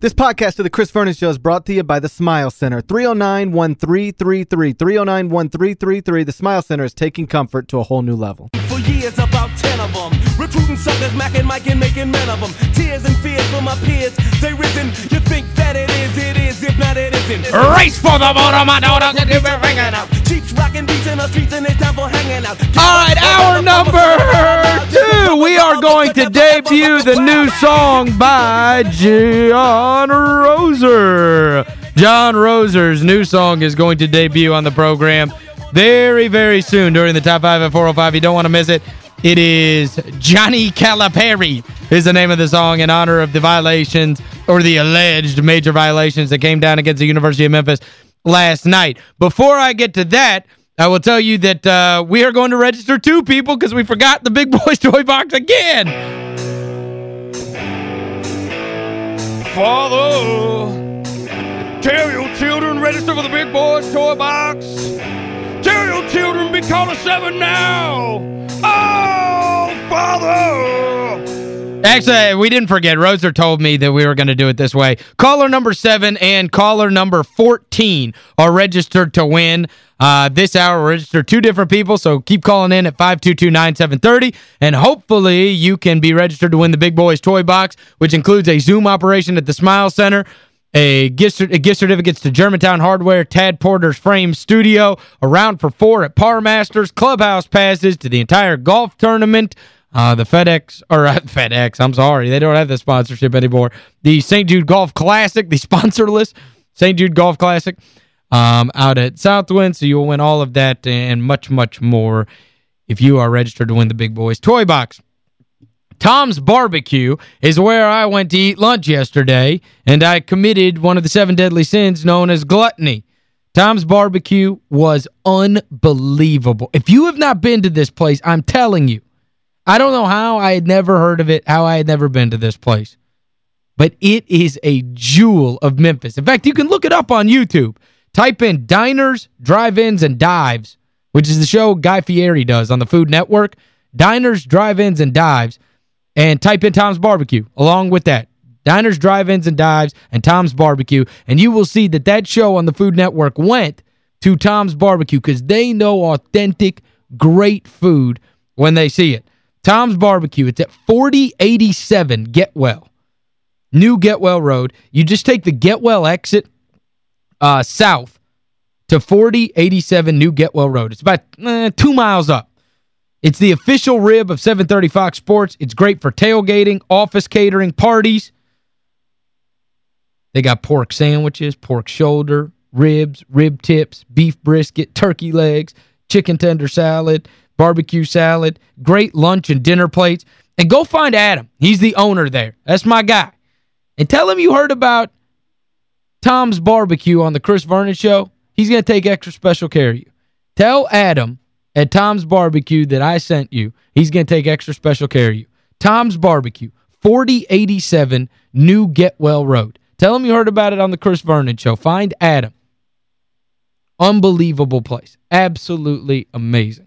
This podcast of the Chris Vernon Show is brought to you by the Smile Center. 309-1333. 309-1333. The Smile Center is taking comfort to a whole new level. For years, about ten of them. Recruiting suckers, macking, Mike, and making men of them. Tears and fears for my peers. They risen. You think that it is, it is. If not, it isn't. Race for the motor, my daughter. Get it ringing out. Cheeks rocking beats in the streets, and it's time for hanging out. All right, hour number two. We are going to debut the new song by John Roser. John Roser's new song is going to debut on the program very, very soon during the Top 5 at 405. You don't want to miss it. It is Johnny Calipari is the name of the song in honor of the violations or the alleged major violations that came down against the University of Memphis last night. Before I get to that, I will tell you that uh, we are going to register two people because we forgot the Big Boys Toy Box again. Father, tell your children register for the Big Boys Toy Box. Tell your children be called a seven now. Oh, Father. Actually, we didn't forget. Roser told me that we were going to do it this way. Caller number 7 and caller number 14 are registered to win. Uh, this hour, register two different people, so keep calling in at 522-9730, and hopefully you can be registered to win the Big Boys Toy Box, which includes a Zoom operation at the Smile Center, a gift, a gift certificates to Germantown Hardware, Tad Porter's Frame Studio, a round for four at Par Masters, clubhouse passes to the entire golf tournament, uh, the FedEx, or uh, FedEx, I'm sorry, they don't have the sponsorship anymore, the St. Jude Golf Classic, the sponsorless St. Jude Golf Classic, um, out at Southwind, so you'll win all of that and much, much more if you are registered to win the Big Boys Toy Box. Tom's Barbecue is where I went to eat lunch yesterday, and I committed one of the seven deadly sins known as gluttony. Tom's Barbecue was unbelievable. If you have not been to this place, I'm telling you, I don't know how I had never heard of it, how I had never been to this place. But it is a jewel of Memphis. In fact, you can look it up on YouTube. Type in Diners, Drive-Ins, and Dives, which is the show Guy Fieri does on the Food Network. Diners, Drive-Ins, and Dives. And type in Tom's Barbecue along with that. Diners, Drive-Ins, and Dives, and Tom's Barbecue. And you will see that that show on the Food Network went to Tom's Barbecue because they know authentic, great food when they see it. Tom's Barbecue, it's at 4087 Getwell. New Getwell Road. You just take the Getwell exit uh, south to 4087 New Getwell Road. It's about eh, two miles up. It's the official rib of 730 Fox Sports. It's great for tailgating, office catering, parties. They got pork sandwiches, pork shoulder, ribs, rib tips, beef brisket, turkey legs, chicken tender salad, barbecue salad, great lunch and dinner plates. And go find Adam. He's the owner there. That's my guy. And tell him you heard about Tom's Barbecue on the Chris Vernon Show. He's going to take extra special care of you. Tell Adam at Tom's Barbecue that I sent you. He's going to take extra special care of you. Tom's Barbecue, 4087 New Getwell Road. Tell him you heard about it on the Chris Vernon Show. Find Adam. Unbelievable place. Absolutely amazing.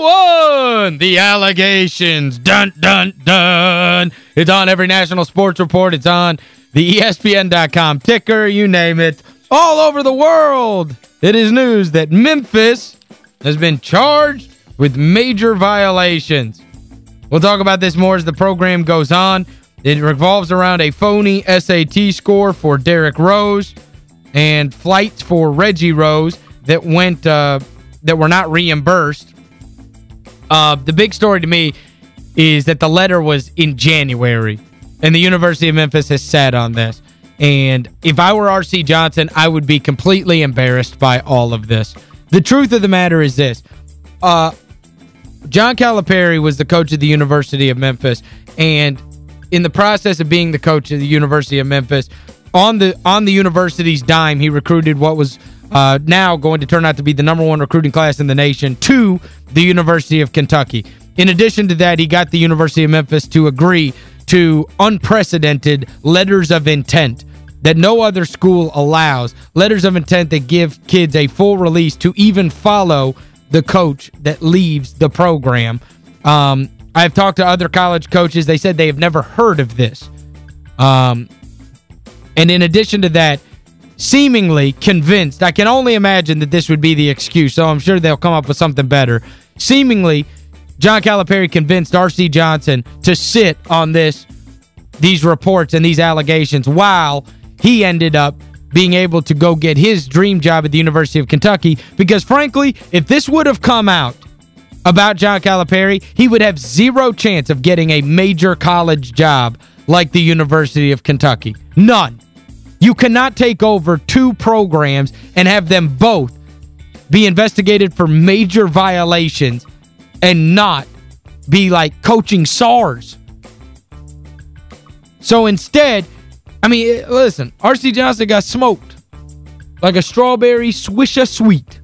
one, the allegations. Dun, dun, dun. It's on every national sports report. It's on the ESPN.com ticker, you name it. All over the world, it is news that Memphis has been charged with major violations. We'll talk about this more as the program goes on. It revolves around a phony SAT score for Derrick Rose and flights for Reggie Rose that went uh, that were not reimbursed. Uh, the big story to me is that the letter was in January, and the University of Memphis has sat on this. And if I were R.C. Johnson, I would be completely embarrassed by all of this. The truth of the matter is this. Uh, John Calipari was the coach of the University of Memphis, and in the process of being the coach of the University of Memphis, on the on the university's dime, he recruited what was uh, now going to turn out to be the number one recruiting class in the nation to the University of Kentucky. In addition to that, he got the University of Memphis to agree to unprecedented letters of intent that no other school allows. Letters of intent that give kids a full release to even follow the coach that leaves the program. Um, I've talked to other college coaches. They said they have never heard of this. Um, and in addition to that, seemingly convinced, I can only imagine that this would be the excuse, so I'm sure they'll come up with something better. Seemingly, John Calipari convinced R.C. Johnson to sit on this these reports and these allegations while he ended up being able to go get his dream job at the University of Kentucky because, frankly, if this would have come out about John Calipari, he would have zero chance of getting a major college job like the University of Kentucky. None. You cannot take over two programs and have them both be investigated for major violations and not be like coaching SARS. So instead, I mean, eh, listen, R.C. Johnson got smoked like a strawberry swisher sweet.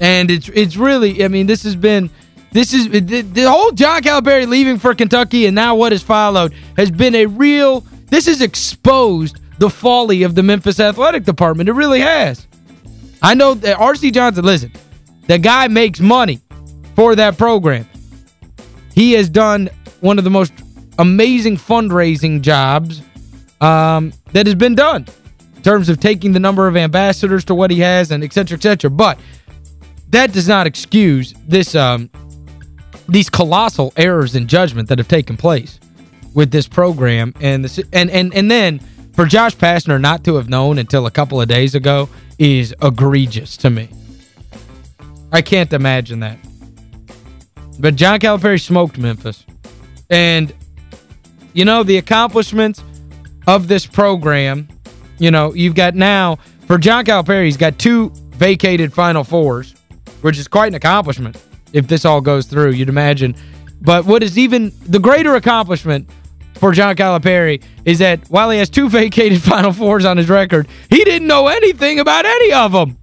And it's it's really, I mean, this has been, this is, the, the whole John Calipari leaving for Kentucky and now what has followed has been a real, this has exposed the folly of the Memphis Athletic Department. It really has. I know that R.C. Johnson, listen, the guy makes money for that program. He has done one of the most amazing fundraising jobs um, that has been done in terms of taking the number of ambassadors to what he has and et cetera, et cetera. But that does not excuse this um, these colossal errors in judgment that have taken place with this program. And, the, and, and, and then for Josh Pastner not to have known until a couple of days ago is egregious to me. I can't imagine that. But John Calipari smoked Memphis. And, you know, the accomplishments of this program, you know, you've got now, for John Calipari, he's got two vacated Final Fours, which is quite an accomplishment if this all goes through, you'd imagine. But what is even the greater accomplishment for John Calipari is that while he has two vacated Final Fours on his record, he didn't know anything about any of them.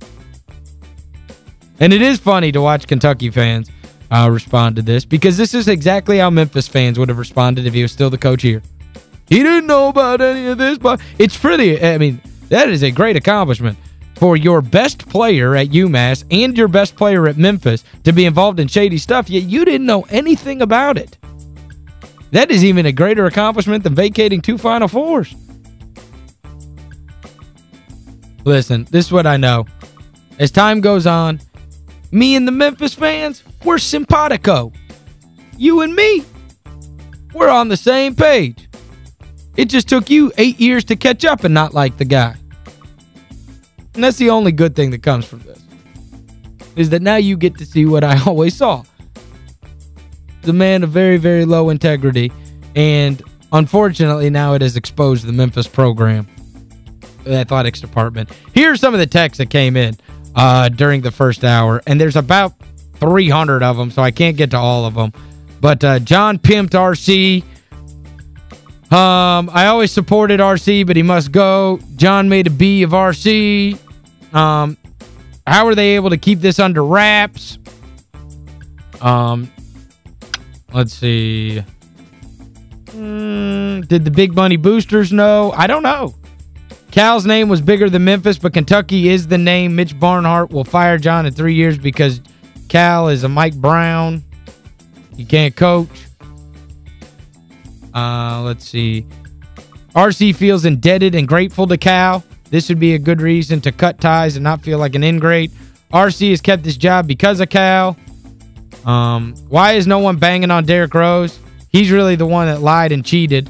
And it is funny to watch Kentucky fans uh, respond to this because this is exactly how Memphis fans would have responded if he was still the coach here. He didn't know about any of this, but it's pretty, I mean, that is a great accomplishment for your best player at UMass and your best player at Memphis to be involved in shady stuff, yet you didn't know anything about it. That is even a greater accomplishment than vacating two Final Fours. Listen, this is what I know. As time goes on, me and the Memphis fans, we're simpatico. You and me, we're on the same page. It just took you eight years to catch up and not like the guy. And that's the only good thing that comes from this. Is that now you get to see what I always saw. The man of very, very low integrity. And unfortunately, now it has exposed the Memphis program. The athletics department. Here's some of the texts that came in uh, during the first hour. And there's about 300 of them, so I can't get to all of them. But uh, John pimped RC um, I always supported RC, but he must go. John made a B of RC. Um, how are they able to keep this under wraps? Um, let's see. Mm, did the big money boosters know? I don't know. Cal's name was bigger than Memphis, but Kentucky is the name. Mitch Barnhart will fire John in three years because Cal is a Mike Brown. He can't coach. Uh, let's see. RC feels indebted and grateful to Cal. This would be a good reason to cut ties and not feel like an ingrate. RC has kept his job because of Cal. Um, why is no one banging on Derrick Rose? He's really the one that lied and cheated.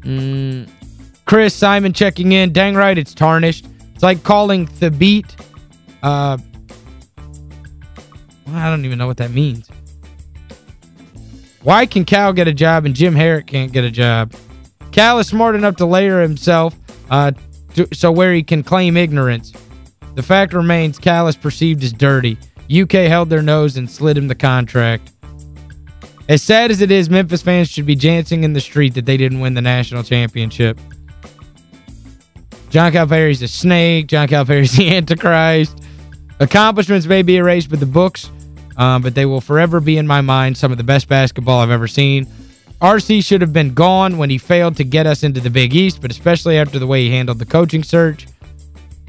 Mm, Chris Simon checking in. Dang right, it's tarnished. It's like calling the beat. Uh, I don't even know what that means. Why can Cal get a job and Jim Harrick can't get a job? Cal is smart enough to layer himself uh, to, so where he can claim ignorance. The fact remains Cal is perceived as dirty. UK held their nose and slid him the contract. As sad as it is, Memphis fans should be dancing in the street that they didn't win the national championship. John Calipari's a snake. John Calipari's the Antichrist. Accomplishments may be erased with the books, um, but they will forever be in my mind some of the best basketball I've ever seen. RC should have been gone when he failed to get us into the Big East, but especially after the way he handled the coaching search.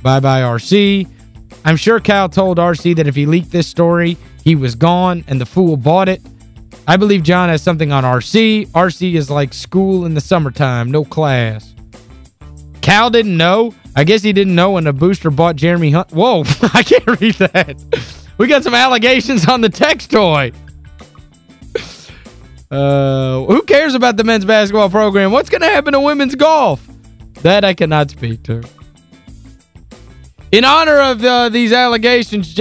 Bye-bye, RC. I'm sure Cal told RC that if he leaked this story, he was gone, and the fool bought it. I believe John has something on RC. RC is like school in the summertime, no class. Cal didn't know. I guess he didn't know when a booster bought Jeremy Hunt. Whoa, I can't read that. We got some allegations on the text toy. Uh, who cares about the men's basketball program? What's going to happen to women's golf? That I cannot speak to. In honor of uh, these allegations,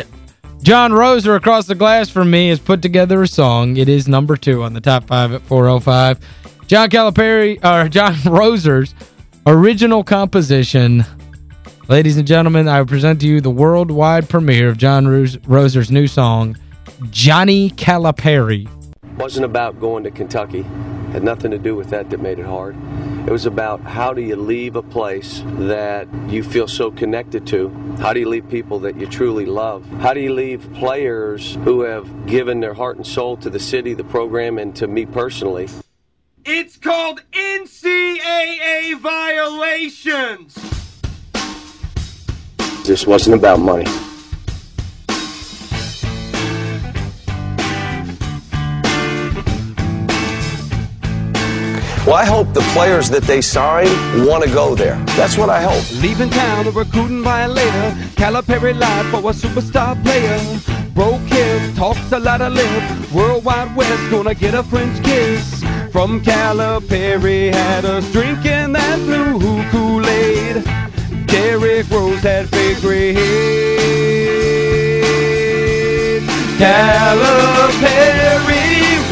John Roser across the glass from me has put together a song. It is number two on the top five at 405. John Calipari, or John Roser's original composition. Ladies and gentlemen, I present to you the worldwide premiere of John Roser's new song, Johnny Calipari. wasn't about going to Kentucky. Had nothing to do with that that made it hard. It was about how do you leave a place that you feel so connected to? How do you leave people that you truly love? How do you leave players who have given their heart and soul to the city, the program, and to me personally? It's called NCAA violations. This wasn't about money. Well, I hope the players that they sign want to go there. That's what I hope. Leaving town, a recruiting violator. Calipari lied for a superstar player. Broke hips, talks a lot of lip. Worldwide Wes gonna get a French kiss. From Calipari, had us drinking that blue Kool-Aid. Derrick Rose had fake gray. Calipari,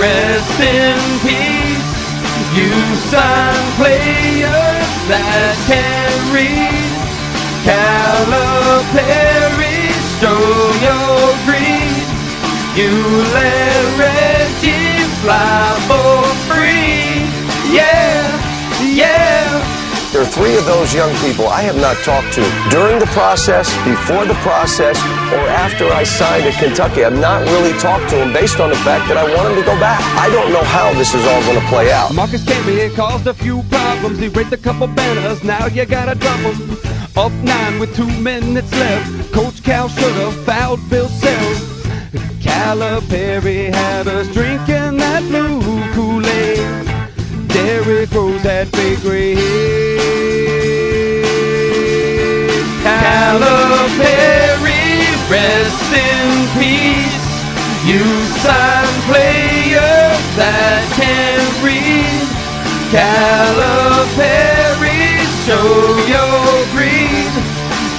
rest in peace. You sign players that can read. Calipari, show your greed. You let Reggie fly for free. Yeah. There are three of those young people I have not talked to during the process, before the process, or after I signed at Kentucky. I've not really talked to them based on the fact that I want them to go back. I don't know how this is all going to play out. Marcus it caused a few problems. He raised a couple banners, now you gotta drop them. Up nine with two minutes left. Coach Cal should've fouled Bill Self. Calipari had us drinking that blue Kool-Aid. Derrick Rose had fake gray. Calipari, rest in peace. You sign players that can read. Calipari, show your greed.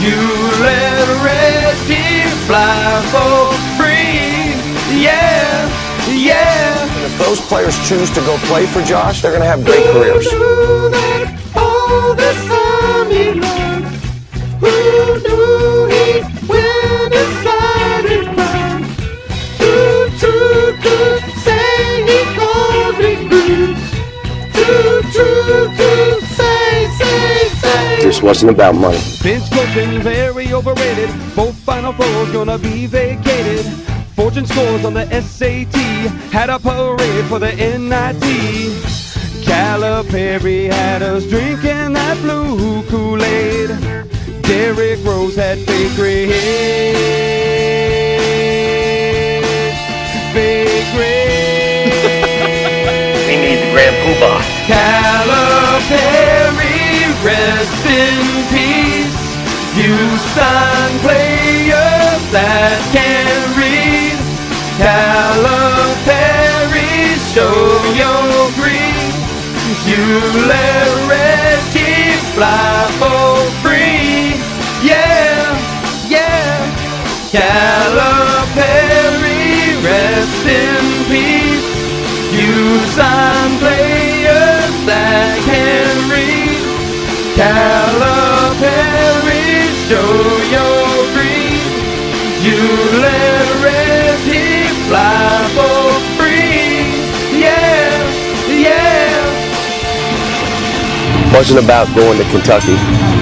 You let Reggie fly for free. Those players choose to go play for Josh, they're going to have great careers. Who knew that all this. This wasn't about money. Bench coaching very overrated. Both Final Fours gonna be vacated. Scores on the SAT. Had a parade for the NIT. Calipari had us drinking that blue Kool-Aid. Derrick Rose had fake gray hair. Fake gray. We need the Grand Poobah. Calipari, rest in peace. You sign players that can't read. Calipari, show your greed. You let Reggie fly for free. Yeah, yeah. Calipari, rest in peace. You sign players that can read. Calipari, wasn't about going to Kentucky.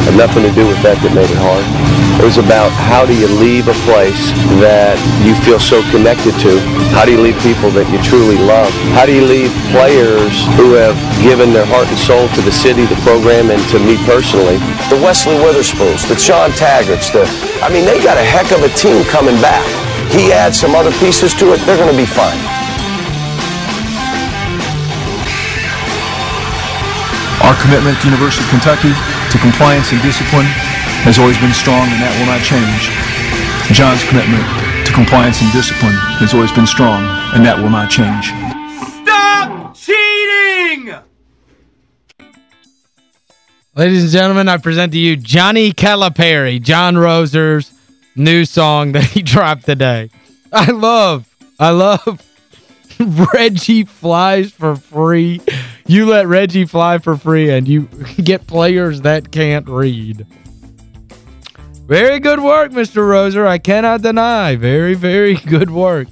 Had nothing to do with that that made it hard. It was about how do you leave a place that you feel so connected to? How do you leave people that you truly love? How do you leave players who have given their heart and soul to the city, the program, and to me personally? The Wesley Witherspoons, the Shawn Taggarts, the I mean, they got a heck of a team coming back. He adds some other pieces to it, they're going to be fine. Our commitment to the University of Kentucky to compliance and discipline has always been strong and that will not change. John's commitment to compliance and discipline has always been strong and that will not change. Stop cheating! Ladies and gentlemen, I present to you Johnny Calipari, John Roser's new song that he dropped today. I love, I love Reggie flies for free. You let Reggie fly for free and you get players that can't read. Very good work, Mr. Roser. I cannot deny. Very, very good work.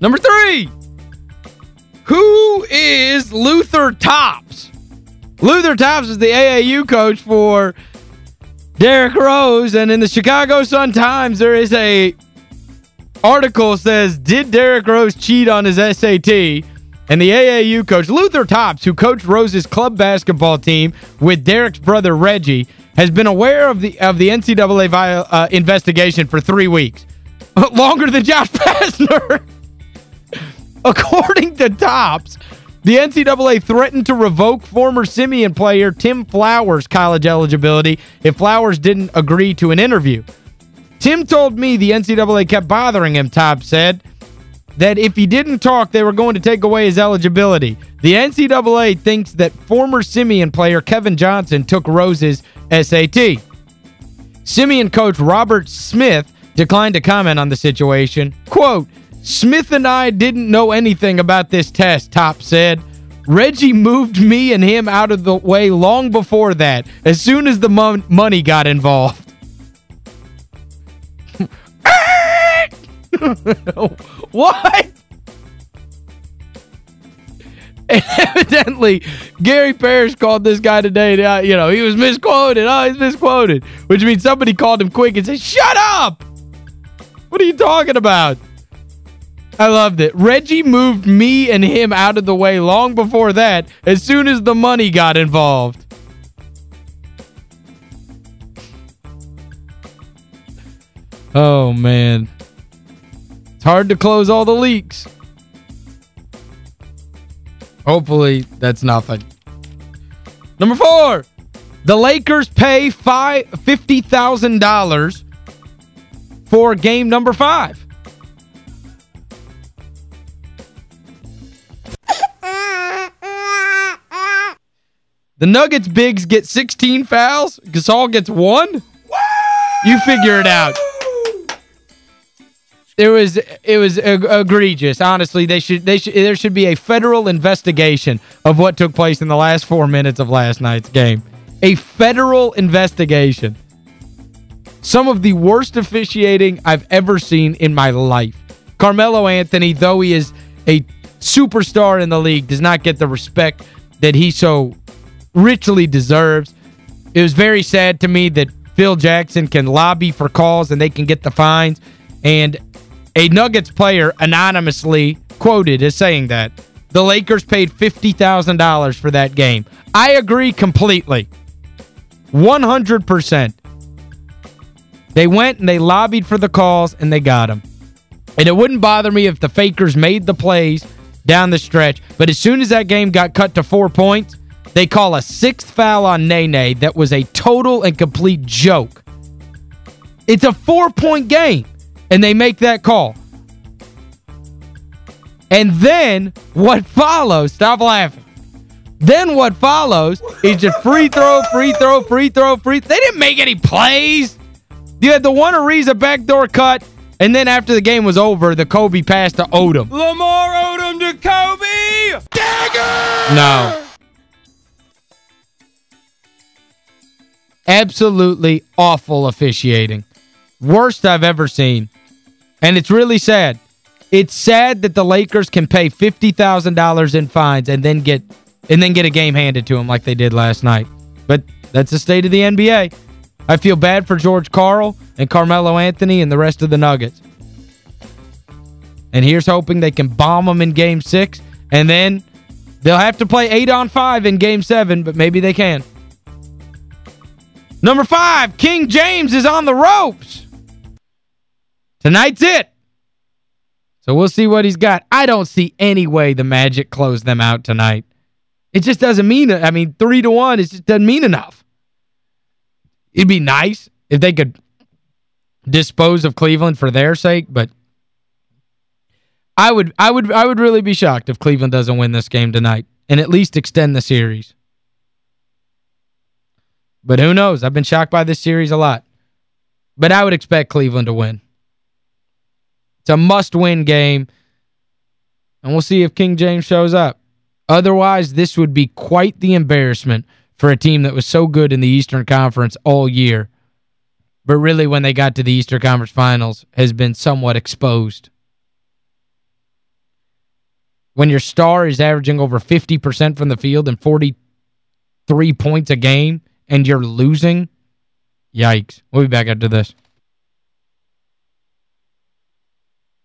Number three. Who is Luther Tops? Luther Tops is the AAU coach for Derrick Rose, and in the Chicago Sun-Times, there is a article says, did Derrick Rose cheat on his SAT? And the AAU coach, Luther Tops, who coached Rose's club basketball team with Derrick's brother Reggie, has been aware of the of the NCAA uh, investigation for three weeks. Longer than Josh Pastner. According to Tops, the NCAA threatened to revoke former Simeon player Tim Flowers' college eligibility if Flowers didn't agree to an interview. Tim told me the NCAA kept bothering him, Tops said, that if he didn't talk, they were going to take away his eligibility. The NCAA thinks that former Simeon player Kevin Johnson took Rose's SAT. Simeon coach Robert Smith declined to comment on the situation. Quote, Smith and I didn't know anything about this test, Top said. Reggie moved me and him out of the way long before that, as soon as the mon money got involved. what? And evidently, Gary Parrish called this guy today. Uh, you know, he was misquoted. Oh, he's misquoted. Which means somebody called him quick and said, Shut up! What are you talking about? I loved it. Reggie moved me and him out of the way long before that, as soon as the money got involved. Oh, man. Hard to close all the leaks. Hopefully, that's nothing. Number four, the Lakers pay five $50,000 for game number five. The Nuggets bigs get 16 fouls. Gasol gets one. You figure it out. It was it was egregious. Honestly, they should they should there should be a federal investigation of what took place in the last 4 minutes of last night's game. A federal investigation. Some of the worst officiating I've ever seen in my life. Carmelo Anthony, though he is a superstar in the league, does not get the respect that he so richly deserves. It was very sad to me that Phil Jackson can lobby for calls and they can get the fines. And a Nuggets player anonymously quoted as saying that. The Lakers paid $50,000 for that game. I agree completely. 100%. They went and they lobbied for the calls and they got them. And it wouldn't bother me if the Fakers made the plays down the stretch. But as soon as that game got cut to four points, they call a sixth foul on Nene that was a total and complete joke. It's a four-point game, and they make that call. And then what follows, stop laughing. Then what follows is just free throw, free throw, free throw, free They didn't make any plays. You had the one Ariza backdoor cut, and then after the game was over, the Kobe pass to Odom. Lamar Odom to Kobe! Dagger! No. Absolutely awful officiating. Worst I've ever seen. And it's really sad. It's sad that the Lakers can pay $50,000 in fines and then get and then get a game handed to them like they did last night. But that's the state of the NBA. I feel bad for George Karl and Carmelo Anthony and the rest of the Nuggets. And here's hoping they can bomb them in Game 6, and then they'll have to play 8 on 5 in Game 7, but maybe they can. Number 5, King James is on the ropes. Tonight's it. So we'll see what he's got. I don't see any way the Magic close them out tonight. It just doesn't mean, I mean, 3 to one, it just doesn't mean enough. It'd be nice if they could dispose of Cleveland for their sake, but I would I would I would really be shocked if Cleveland doesn't win this game tonight and at least extend the series. But who knows? I've been shocked by this series a lot. But I would expect Cleveland to win. It's a must-win game. And we'll see if King James shows up. Otherwise, this would be quite the embarrassment for a team that was so good in the Eastern Conference all year. But really, when they got to the Eastern Conference Finals, has been somewhat exposed. When your star is averaging over 50% from the field and 43 points a game, and you're losing, yikes. We'll be back after this.